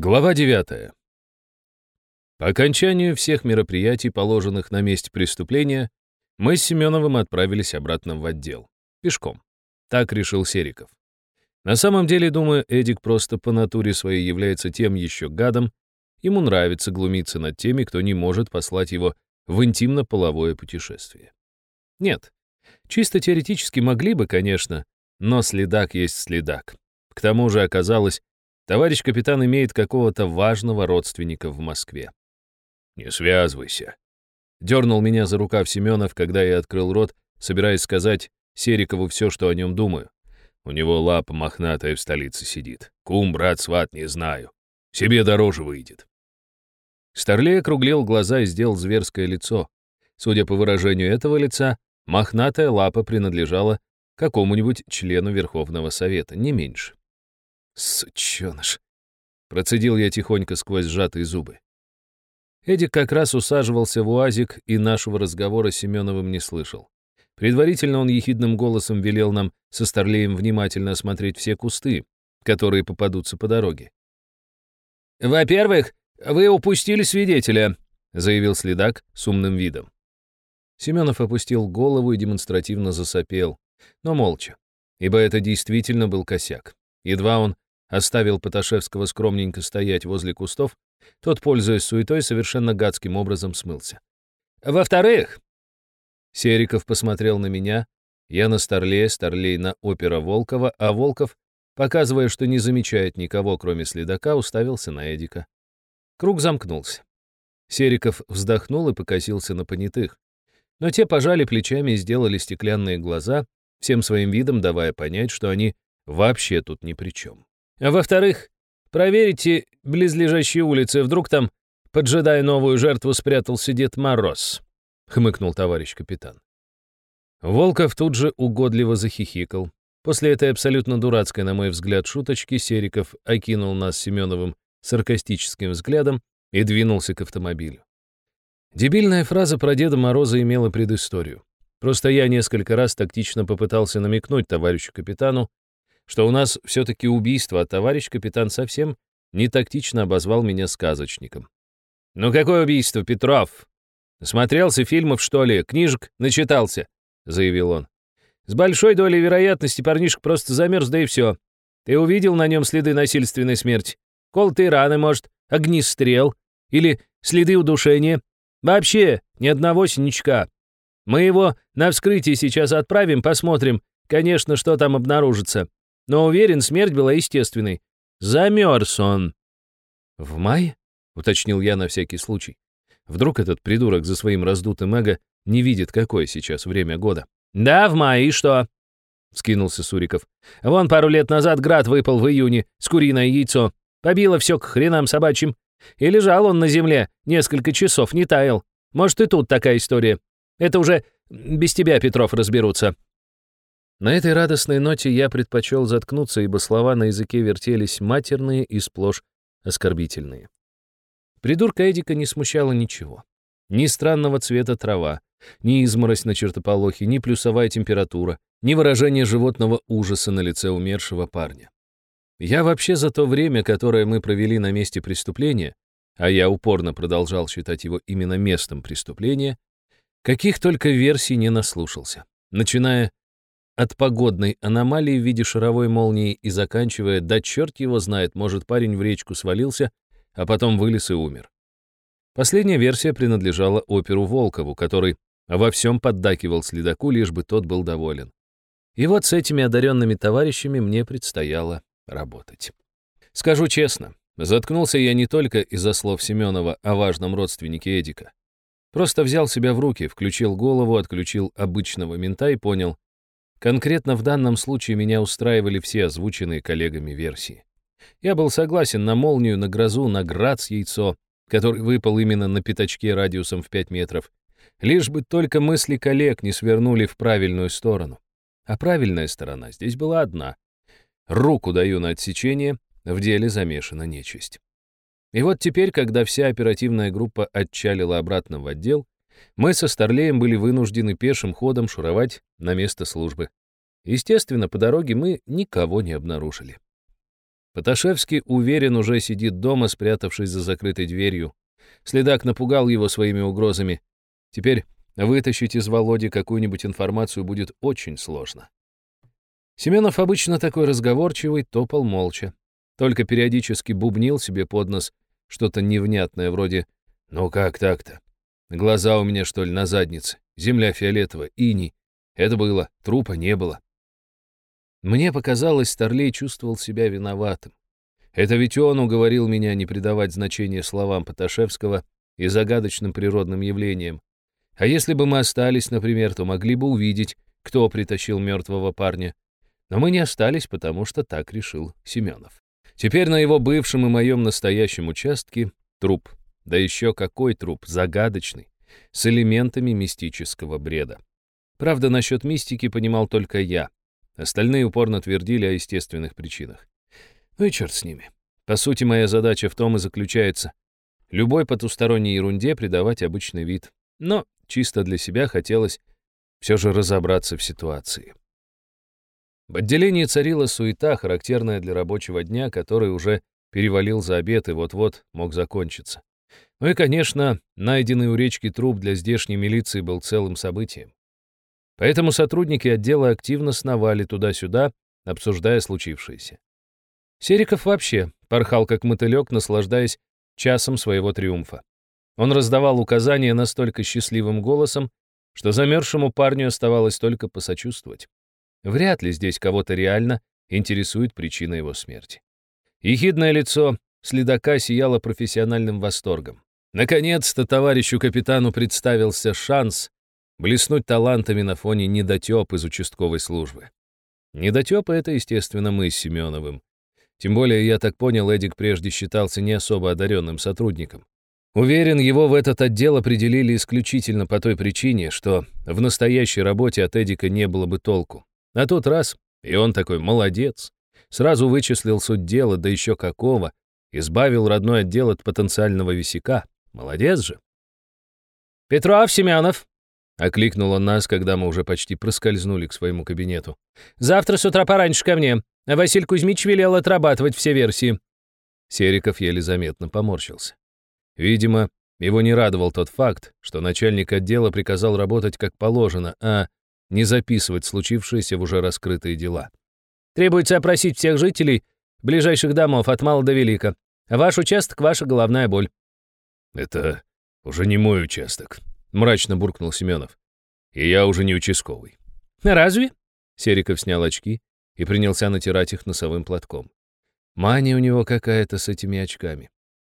Глава 9. По окончанию всех мероприятий, положенных на месте преступления, мы с Семеновым отправились обратно в отдел. Пешком. Так решил Сериков. На самом деле, думаю, Эдик просто по натуре своей является тем еще гадом, ему нравится глумиться над теми, кто не может послать его в интимно-половое путешествие. Нет, чисто теоретически могли бы, конечно, но следак есть следак. К тому же оказалось, Товарищ капитан имеет какого-то важного родственника в Москве. «Не связывайся», — дернул меня за рукав Семенов, когда я открыл рот, собираясь сказать Серикову все, что о нем думаю. У него лапа мохнатая в столице сидит. Кум, брат, сват, не знаю. Себе дороже выйдет. Старлей округлил глаза и сделал зверское лицо. Судя по выражению этого лица, мохнатая лапа принадлежала какому-нибудь члену Верховного Совета, не меньше. Сученыш. Процедил я тихонько сквозь сжатые зубы. Эдик как раз усаживался в уазик и нашего разговора с Семеновым не слышал. Предварительно он ехидным голосом велел нам со Старлеем внимательно осмотреть все кусты, которые попадутся по дороге. «Во-первых, вы упустили свидетеля», — заявил следак с умным видом. Семенов опустил голову и демонстративно засопел, но молча, ибо это действительно был косяк. Едва он оставил Поташевского скромненько стоять возле кустов, тот, пользуясь суетой, совершенно гадским образом смылся. «Во-вторых...» Сериков посмотрел на меня, я на Старлея, Старлей на опера Волкова, а Волков, показывая, что не замечает никого, кроме следака, уставился на Эдика. Круг замкнулся. Сериков вздохнул и покосился на понятых. Но те пожали плечами и сделали стеклянные глаза, всем своим видом давая понять, что они вообще тут ни при чем. А во-вторых, проверите близлежащие улицы, вдруг там, поджидая новую жертву, спрятался Дед Мороз», — хмыкнул товарищ капитан. Волков тут же угодливо захихикал. После этой абсолютно дурацкой, на мой взгляд, шуточки Сериков окинул нас Семеновым саркастическим взглядом и двинулся к автомобилю. Дебильная фраза про Деда Мороза имела предысторию. Просто я несколько раз тактично попытался намекнуть товарищу капитану, что у нас все-таки убийство, а товарищ капитан совсем не тактично обозвал меня сказочником. «Ну какое убийство, Петров? Смотрелся фильмов, что ли, книжек начитался?» — заявил он. «С большой долей вероятности парнишка просто замерз, да и все. Ты увидел на нем следы насильственной смерти? Колотые раны, может, огнестрел? Или следы удушения? Вообще ни одного синячка. Мы его на вскрытие сейчас отправим, посмотрим, конечно, что там обнаружится. Но уверен, смерть была естественной. Замерз он. «В мае?» — уточнил я на всякий случай. Вдруг этот придурок за своим раздутым эго не видит, какое сейчас время года. «Да, в мае, и что?» — скинулся Суриков. «Вон пару лет назад град выпал в июне с куриное яйцо. Побило все к хренам собачьим. И лежал он на земле несколько часов, не таял. Может, и тут такая история. Это уже без тебя, Петров, разберутся. На этой радостной ноте я предпочел заткнуться, ибо слова на языке вертелись матерные и сплошь оскорбительные. Придурка Эдика не смущало ничего. Ни странного цвета трава, ни изморозь на чертополохе, ни плюсовая температура, ни выражение животного ужаса на лице умершего парня. Я вообще за то время, которое мы провели на месте преступления, а я упорно продолжал считать его именно местом преступления, каких только версий не наслушался, начиная от погодной аномалии в виде шаровой молнии и заканчивая, да черт его знает, может, парень в речку свалился, а потом вылез и умер. Последняя версия принадлежала оперу Волкову, который во всем поддакивал следаку, лишь бы тот был доволен. И вот с этими одаренными товарищами мне предстояло работать. Скажу честно, заткнулся я не только из-за слов Семенова о важном родственнике Эдика. Просто взял себя в руки, включил голову, отключил обычного мента и понял, Конкретно в данном случае меня устраивали все озвученные коллегами версии. Я был согласен на молнию, на грозу, на град с яйцо, который выпал именно на пятачке радиусом в 5 метров. Лишь бы только мысли коллег не свернули в правильную сторону. А правильная сторона здесь была одна. Руку даю на отсечение, в деле замешана нечисть. И вот теперь, когда вся оперативная группа отчалила обратно в отдел, мы со Старлеем были вынуждены пешим ходом шуровать на место службы. Естественно, по дороге мы никого не обнаружили. Поташевский, уверен, уже сидит дома, спрятавшись за закрытой дверью. Следак напугал его своими угрозами. Теперь вытащить из Володи какую-нибудь информацию будет очень сложно. Семенов обычно такой разговорчивый, топал молча. Только периодически бубнил себе под нос что-то невнятное, вроде «Ну как так-то? Глаза у меня, что ли, на заднице? Земля фиолетовая, иней. Это было, трупа не было». Мне показалось, Старлей чувствовал себя виноватым. Это ведь он уговорил меня не придавать значения словам Поташевского и загадочным природным явлениям. А если бы мы остались, например, то могли бы увидеть, кто притащил мертвого парня. Но мы не остались, потому что так решил Семенов. Теперь на его бывшем и моем настоящем участке труп. Да еще какой труп, загадочный, с элементами мистического бреда. Правда, насчет мистики понимал только я. Остальные упорно твердили о естественных причинах. Ну и черт с ними. По сути, моя задача в том и заключается. Любой потусторонней ерунде придавать обычный вид. Но чисто для себя хотелось все же разобраться в ситуации. В отделении царила суета, характерная для рабочего дня, который уже перевалил за обед и вот-вот мог закончиться. Ну и, конечно, найденный у речки труп для здешней милиции был целым событием. Поэтому сотрудники отдела активно сновали туда-сюда, обсуждая случившееся. Сериков вообще порхал как мотылек, наслаждаясь часом своего триумфа. Он раздавал указания настолько счастливым голосом, что замерзшему парню оставалось только посочувствовать. Вряд ли здесь кого-то реально интересует причина его смерти. Ехидное лицо следака сияло профессиональным восторгом. Наконец-то товарищу капитану представился шанс блеснуть талантами на фоне недотеп из участковой службы. Недотепы — это, естественно, мы с Семеновым. Тем более, я так понял, Эдик прежде считался не особо одаренным сотрудником. Уверен, его в этот отдел определили исключительно по той причине, что в настоящей работе от Эдика не было бы толку. А тут раз, и он такой молодец, сразу вычислил суть дела, да еще какого, избавил родной отдел от потенциального висяка. Молодец же. «Петров, Семенов!» — окликнул он нас, когда мы уже почти проскользнули к своему кабинету. «Завтра с утра пораньше ко мне. Василий Кузьмич велел отрабатывать все версии». Сериков еле заметно поморщился. Видимо, его не радовал тот факт, что начальник отдела приказал работать как положено, а не записывать случившееся в уже раскрытые дела. «Требуется опросить всех жителей ближайших домов от мала до велика. Ваш участок — ваша головная боль». «Это уже не мой участок», — мрачно буркнул Семенов. «И я уже не участковый». «Разве?» Сериков снял очки и принялся натирать их носовым платком. Мания у него какая-то с этими очками.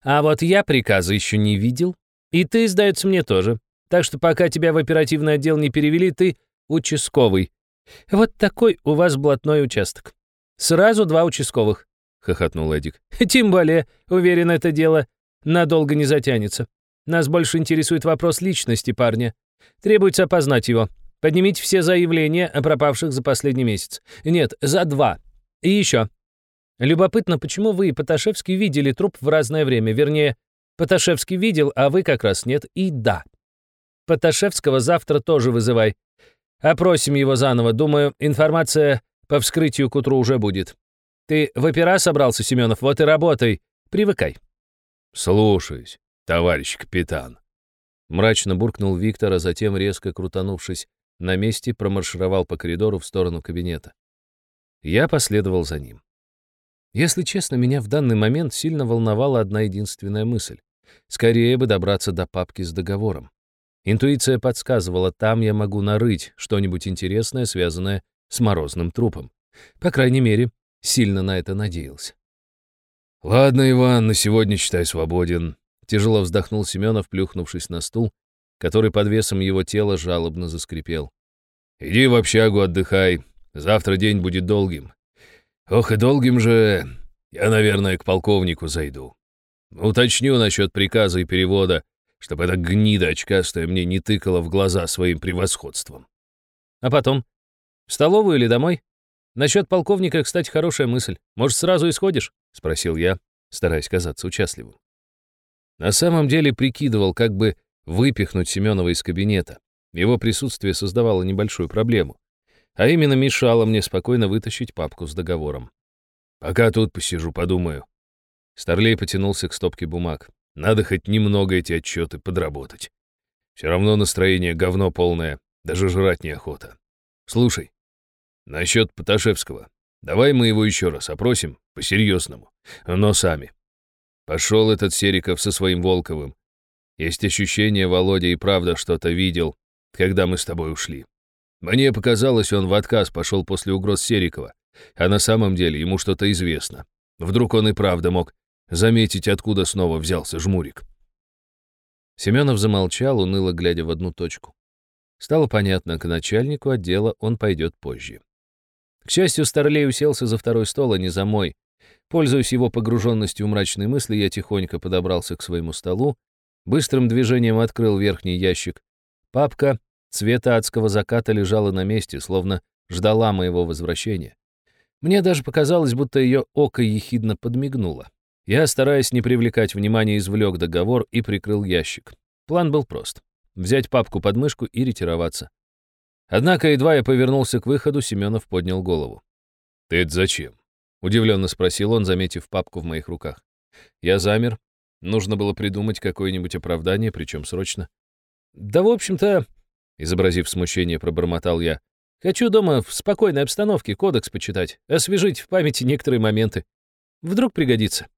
«А вот я приказа еще не видел. И ты, сдается мне, тоже. Так что пока тебя в оперативный отдел не перевели, ты участковый. Вот такой у вас блатной участок. Сразу два участковых», — хохотнул Эдик. «Тем более, уверен, это дело надолго не затянется. Нас больше интересует вопрос личности парня. Требуется опознать его. Поднимите все заявления о пропавших за последний месяц. Нет, за два. И еще. Любопытно, почему вы и Поташевский видели труп в разное время. Вернее, Поташевский видел, а вы как раз нет. И да. Поташевского завтра тоже вызывай. Опросим его заново. Думаю, информация по вскрытию к утру уже будет. Ты в опера собрался, Семенов? Вот и работай. Привыкай. Слушаюсь товарищ капитан!» Мрачно буркнул Виктор, а затем, резко крутанувшись, на месте промаршировал по коридору в сторону кабинета. Я последовал за ним. Если честно, меня в данный момент сильно волновала одна единственная мысль. Скорее бы добраться до папки с договором. Интуиция подсказывала, там я могу нарыть что-нибудь интересное, связанное с морозным трупом. По крайней мере, сильно на это надеялся. «Ладно, Иван, на сегодня, считай, свободен. Тяжело вздохнул Семенов, плюхнувшись на стул, который под весом его тела жалобно заскрипел. «Иди в общагу, отдыхай. Завтра день будет долгим. Ох и долгим же. Я, наверное, к полковнику зайду. Уточню насчет приказа и перевода, чтобы эта гнида очкастая мне не тыкала в глаза своим превосходством. А потом? В столовую или домой? Насчет полковника, кстати, хорошая мысль. Может, сразу исходишь?» — спросил я, стараясь казаться участливым. На самом деле прикидывал, как бы выпихнуть Семенова из кабинета. Его присутствие создавало небольшую проблему. А именно мешало мне спокойно вытащить папку с договором. Пока тут посижу, подумаю». Старлей потянулся к стопке бумаг. «Надо хоть немного эти отчеты подработать. Все равно настроение говно полное, даже жрать неохота. Слушай, насчет Поташевского. Давай мы его еще раз опросим, по-серьезному, но сами. Пошел этот Сериков со своим Волковым. Есть ощущение, Володя и правда что-то видел, когда мы с тобой ушли. Мне показалось, он в отказ пошел после угроз Серикова, а на самом деле ему что-то известно. Вдруг он и правда мог заметить, откуда снова взялся жмурик. Семенов замолчал, уныло глядя в одну точку. Стало понятно, к начальнику отдела он пойдет позже. К счастью, Старлей уселся за второй стол, а не за мой. Пользуясь его погруженностью в мрачные мысли, я тихонько подобрался к своему столу, быстрым движением открыл верхний ящик. Папка цвета адского заката лежала на месте, словно ждала моего возвращения. Мне даже показалось, будто ее око ехидно подмигнуло. Я, стараясь не привлекать внимания, извлек договор и прикрыл ящик. План был прост — взять папку под мышку и ретироваться. Однако, едва я повернулся к выходу, Семенов поднял голову. «Ты это зачем?» — удивленно спросил он, заметив папку в моих руках. Я замер. Нужно было придумать какое-нибудь оправдание, причем срочно. «Да, в общем-то...» — изобразив смущение, пробормотал я. «Хочу дома в спокойной обстановке кодекс почитать, освежить в памяти некоторые моменты. Вдруг пригодится».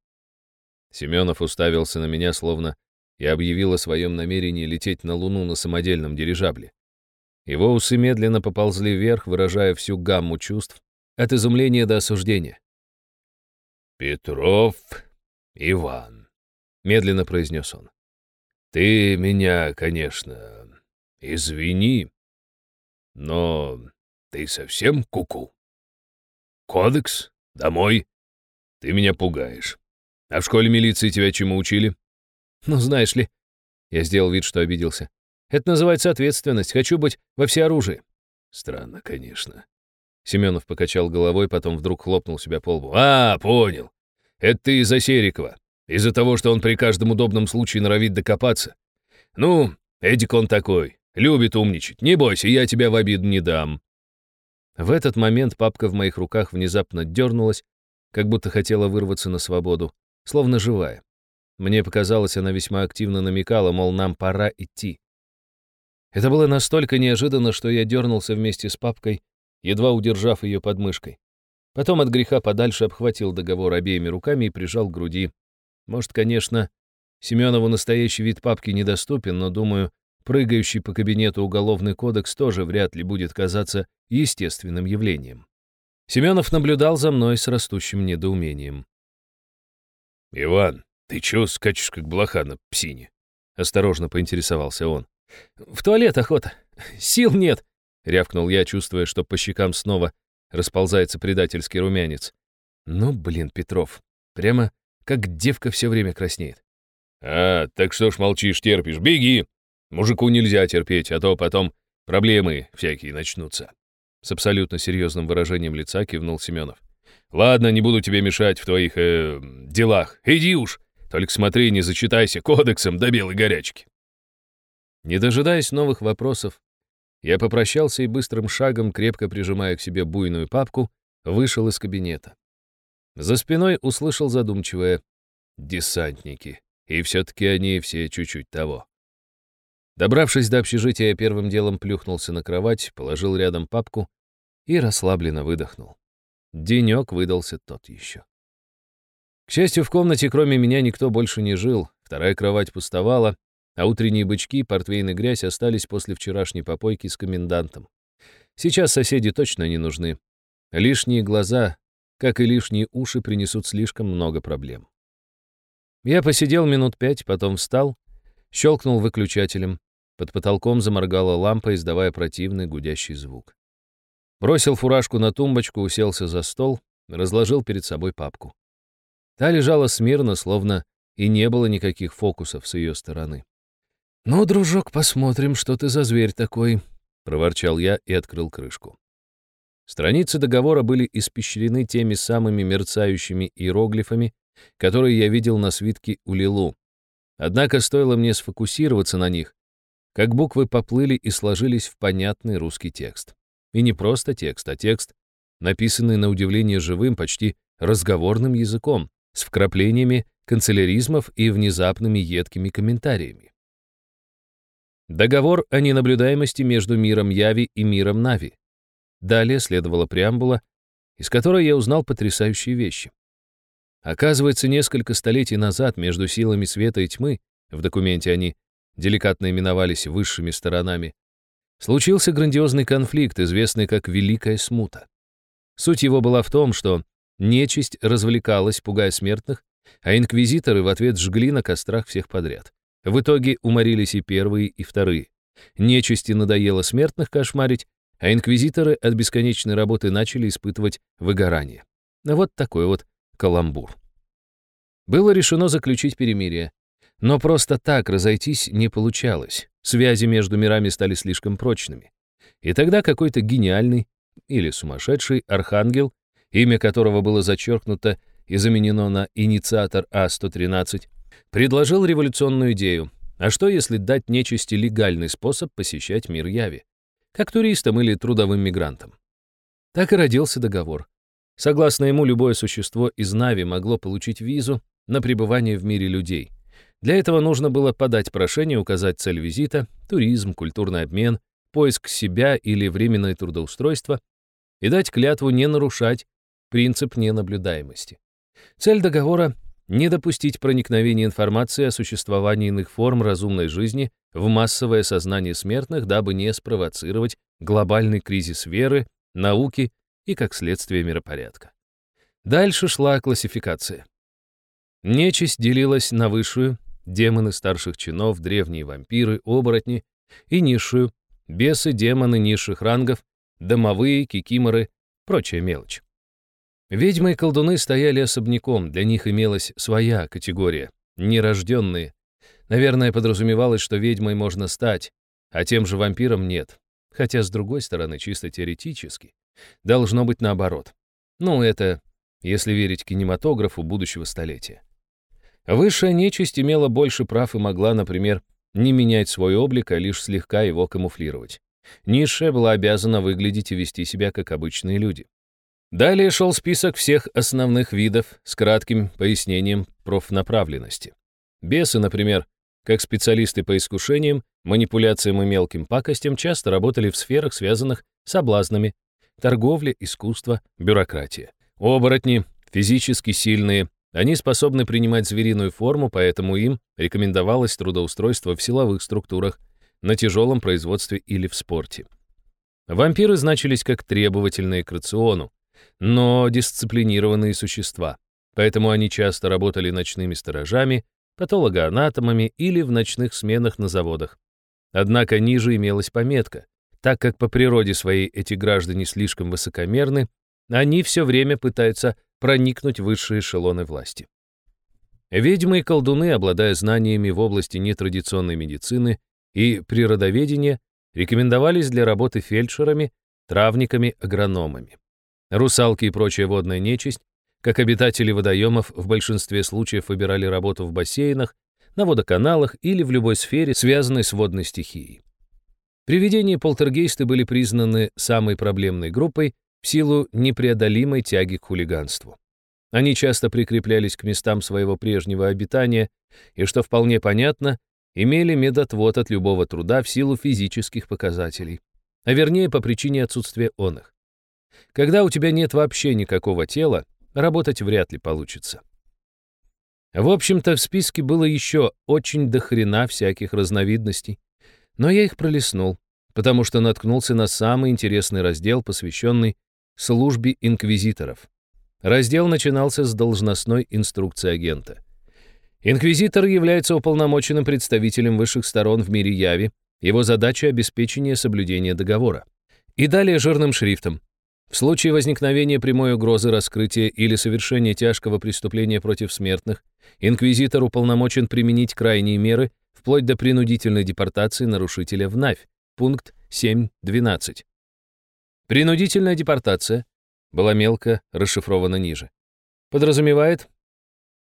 Семенов уставился на меня, словно я объявил о своем намерении лететь на Луну на самодельном дирижабле. Его усы медленно поползли вверх, выражая всю гамму чувств, от изумления до осуждения. «Петров Иван», — медленно произнес он, — «ты меня, конечно, извини, но ты совсем куку? -ку? Кодекс? Домой? Ты меня пугаешь. А в школе милиции тебя чему учили?» «Ну, знаешь ли...» Я сделал вид, что обиделся. Это называется ответственность. Хочу быть во всеоружии». «Странно, конечно». Семенов покачал головой, потом вдруг хлопнул себя по лбу. «А, понял. Это ты из-за Серикова. Из-за того, что он при каждом удобном случае норовит докопаться. Ну, Эдик он такой. Любит умничать. Не бойся, я тебя в обиду не дам». В этот момент папка в моих руках внезапно дернулась, как будто хотела вырваться на свободу, словно живая. Мне показалось, она весьма активно намекала, мол, нам пора идти. Это было настолько неожиданно, что я дернулся вместе с папкой, едва удержав ее под мышкой. Потом от греха подальше обхватил договор обеими руками и прижал к груди. Может, конечно, Семенову настоящий вид папки недоступен, но, думаю, прыгающий по кабинету уголовный кодекс тоже вряд ли будет казаться естественным явлением. Семенов наблюдал за мной с растущим недоумением. «Иван, ты чё скачешь, как блоха на псине?» — осторожно поинтересовался он. «В туалет охота. Сил нет», — рявкнул я, чувствуя, что по щекам снова расползается предательский румянец. «Ну, блин, Петров, прямо как девка все время краснеет». «А, так что ж молчишь, терпишь? Беги! Мужику нельзя терпеть, а то потом проблемы всякие начнутся». С абсолютно серьезным выражением лица кивнул Семенов. «Ладно, не буду тебе мешать в твоих э, делах. Иди уж. Только смотри, не зачитайся кодексом до белой горячки». Не дожидаясь новых вопросов, я попрощался и быстрым шагом, крепко прижимая к себе буйную папку, вышел из кабинета. За спиной услышал задумчивое «десантники», и все-таки они все чуть-чуть того. Добравшись до общежития, я первым делом плюхнулся на кровать, положил рядом папку и расслабленно выдохнул. Денек выдался тот еще. К счастью, в комнате кроме меня никто больше не жил, вторая кровать пустовала, а утренние бычки, портвейн и грязь остались после вчерашней попойки с комендантом. Сейчас соседи точно не нужны. Лишние глаза, как и лишние уши, принесут слишком много проблем. Я посидел минут пять, потом встал, щелкнул выключателем. Под потолком заморгала лампа, издавая противный гудящий звук. Бросил фуражку на тумбочку, уселся за стол, разложил перед собой папку. Та лежала смирно, словно и не было никаких фокусов с ее стороны. «Ну, дружок, посмотрим, что ты за зверь такой», — проворчал я и открыл крышку. Страницы договора были испещрены теми самыми мерцающими иероглифами, которые я видел на свитке у Лилу. Однако стоило мне сфокусироваться на них, как буквы поплыли и сложились в понятный русский текст. И не просто текст, а текст, написанный на удивление живым, почти разговорным языком, с вкраплениями канцеляризмов и внезапными едкими комментариями. Договор о ненаблюдаемости между миром Яви и миром Нави. Далее следовала преамбула, из которой я узнал потрясающие вещи. Оказывается, несколько столетий назад между силами света и тьмы, в документе они деликатно именовались высшими сторонами, случился грандиозный конфликт, известный как Великая Смута. Суть его была в том, что нечисть развлекалась, пугая смертных, а инквизиторы в ответ жгли на кострах всех подряд. В итоге уморились и первые, и вторые. Нечисти надоело смертных кошмарить, а инквизиторы от бесконечной работы начали испытывать выгорание. Вот такой вот каламбур. Было решено заключить перемирие. Но просто так разойтись не получалось. Связи между мирами стали слишком прочными. И тогда какой-то гениальный или сумасшедший архангел, имя которого было зачеркнуто и заменено на инициатор А-113, предложил революционную идею. А что, если дать нечисти легальный способ посещать мир Яви? Как туристам или трудовым мигрантам? Так и родился договор. Согласно ему, любое существо из Нави могло получить визу на пребывание в мире людей — для этого нужно было подать прошение, указать цель визита, туризм, культурный обмен, поиск себя или временное трудоустройство и дать клятву не нарушать принцип ненаблюдаемости. Цель договора — не допустить проникновения информации о существовании иных форм разумной жизни в массовое сознание смертных, дабы не спровоцировать глобальный кризис веры, науки и, как следствие, миропорядка. Дальше шла классификация. Нечисть делилась на высшую, демоны старших чинов, древние вампиры, оборотни и низшую, бесы, демоны низших рангов, домовые, кикиморы, прочая мелочь. Ведьмы и колдуны стояли особняком, для них имелась своя категория — нерожденные. Наверное, подразумевалось, что ведьмой можно стать, а тем же вампиром нет. Хотя, с другой стороны, чисто теоретически, должно быть наоборот. Ну, это если верить кинематографу будущего столетия. Высшая нечисть имела больше прав и могла, например, не менять свой облик, а лишь слегка его камуфлировать. Низшая была обязана выглядеть и вести себя как обычные люди. Далее шел список всех основных видов с кратким пояснением профнаправленности. Бесы, например, как специалисты по искушениям, манипуляциям и мелким пакостям, часто работали в сферах, связанных с соблазнами, торговля, искусство, бюрократия. Оборотни, физически сильные, они способны принимать звериную форму, поэтому им рекомендовалось трудоустройство в силовых структурах, на тяжелом производстве или в спорте. Вампиры значились как требовательные к рациону, но дисциплинированные существа, поэтому они часто работали ночными сторожами, патологоанатомами или в ночных сменах на заводах. Однако ниже имелась пометка. Так как по природе своей эти граждане слишком высокомерны, они все время пытаются проникнуть в высшие эшелоны власти. Ведьмы и колдуны, обладая знаниями в области нетрадиционной медицины и природоведения, рекомендовались для работы фельдшерами, травниками, агрономами. Русалки и прочая водная нечисть, как обитатели водоемов, в большинстве случаев выбирали работу в бассейнах, на водоканалах или в любой сфере, связанной с водной стихией. Привидения полтергейсты были признаны самой проблемной группой, в силу непреодолимой тяги к хулиганству. Они часто прикреплялись к местам своего прежнего обитания и, что вполне понятно, имели медотвод от любого труда в силу физических показателей, а вернее по причине отсутствия он их. Когда у тебя нет вообще никакого тела, работать вряд ли получится. В общем-то, в списке было еще очень дохрена всяких разновидностей, но я их пролистнул, потому что наткнулся на самый интересный раздел, посвященный службе инквизиторов. Раздел начинался с должностной инструкции агента. Инквизитор является уполномоченным представителем высших сторон в мире Яви. Его задача — обеспечение соблюдения договора. И далее жирным шрифтом. В случае возникновения прямой угрозы раскрытия или совершения тяжкого преступления против смертных, инквизитор уполномочен применить крайние меры вплоть до принудительной депортации нарушителя в Навь. Пункт 7.12. Принудительная депортация была мелко расшифрована ниже. Подразумевает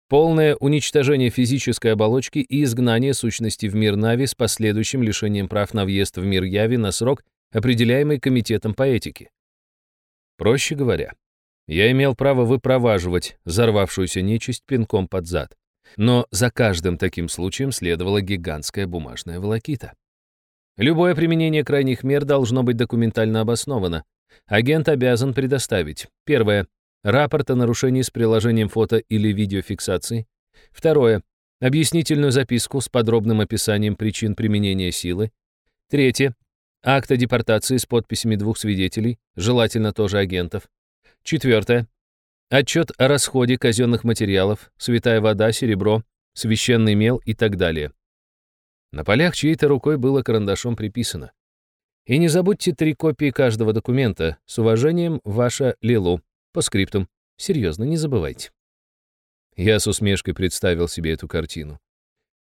полное уничтожение физической оболочки и изгнание сущности в мир Нави с последующим лишением прав на въезд в мир Яви на срок, определяемый Комитетом по этике. Проще говоря, Я имел право выпроваживать взорвавшуюся нечисть пинком под зад. Но за каждым таким случаем следовала гигантская бумажная волокита. Любое применение крайних мер должно быть документально обосновано. Агент обязан предоставить. Первое. Рапорт о нарушении с приложением фото или видеофиксации. Второе. Объяснительную записку с подробным описанием причин применения силы. Третье. Акт о депортации с подписями двух свидетелей, желательно тоже агентов. Четвертое. Отчет о расходе казенных материалов, святая вода, серебро, священный мел и так далее. На полях чьей-то рукой было карандашом приписано. И не забудьте три копии каждого документа. С уважением, ваша Лилу. По скриптум. Серьезно, не забывайте. Я с усмешкой представил себе эту картину.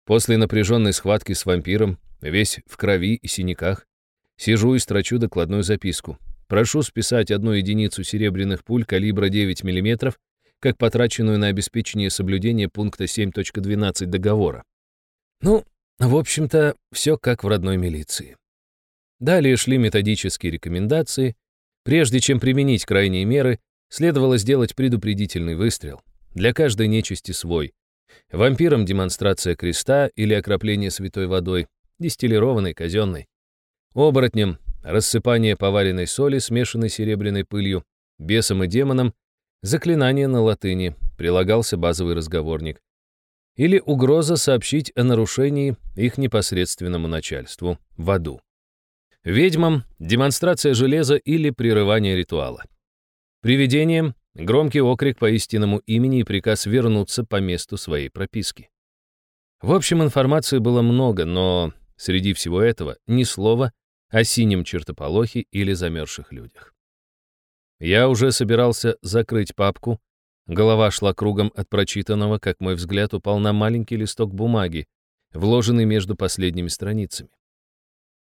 После напряженной схватки с вампиром, весь в крови и синяках, сижу и строчу докладную записку. Прошу списать одну единицу серебряных пуль калибра 9 мм, как потраченную на обеспечение соблюдения пункта 7.12 договора. Ну, в общем-то, все как в родной милиции. Далее шли методические рекомендации. Прежде чем применить крайние меры, следовало сделать предупредительный выстрел. Для каждой нечисти свой. Вампирам демонстрация креста или окропление святой водой, дистиллированной, казенной. Оборотням рассыпание поваренной соли, смешанной серебряной пылью, бесом и демоном, заклинание на латыни, прилагался базовый разговорник. Или угроза сообщить о нарушении их непосредственному начальству в аду. Ведьмам — демонстрация железа или прерывание ритуала. Привидениям — громкий окрик по истинному имени и приказ вернуться по месту своей прописки. В общем, информации было много, но среди всего этого ни слова о синем чертополохе или замерзших людях. Я уже собирался закрыть папку, голова шла кругом от прочитанного, как мой взгляд упал на маленький листок бумаги, вложенный между последними страницами.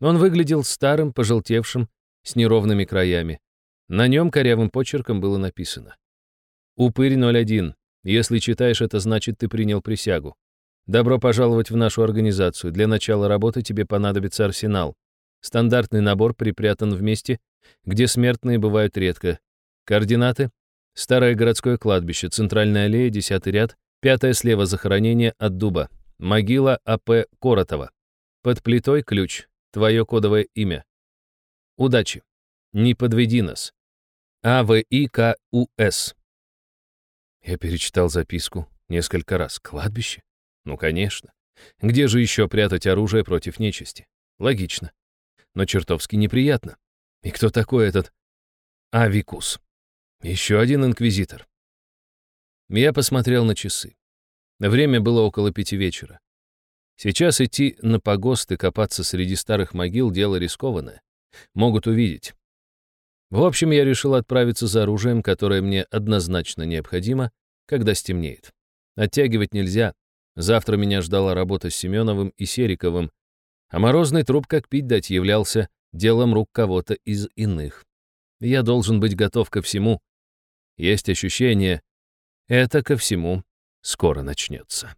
Он выглядел старым, пожелтевшим, с неровными краями. На нем корявым почерком было написано. «Упырь 01. Если читаешь это, значит, ты принял присягу. Добро пожаловать в нашу организацию. Для начала работы тебе понадобится арсенал. Стандартный набор припрятан в месте, где смертные бывают редко. Координаты — старое городское кладбище, центральная аллея, десятый ряд, пятое слева захоронение от дуба, могила А.П. Коротова. Под плитой ключ, твое кодовое имя. Удачи. Не подведи нас. АВИКУС. Я перечитал записку несколько раз. Кладбище? Ну, конечно. Где же еще прятать оружие против нечисти? Логично но чертовски неприятно. И кто такой этот Авикус? Еще один инквизитор. Я посмотрел на часы. Время было около пяти вечера. Сейчас идти на погост и копаться среди старых могил — дело рискованное. Могут увидеть. В общем, я решил отправиться за оружием, которое мне однозначно необходимо, когда стемнеет. Оттягивать нельзя. Завтра меня ждала работа с Семеновым и Сериковым, а морозный труп, как пить дать, являлся делом рук кого-то из иных. Я должен быть готов ко всему. Есть ощущение, это ко всему скоро начнется.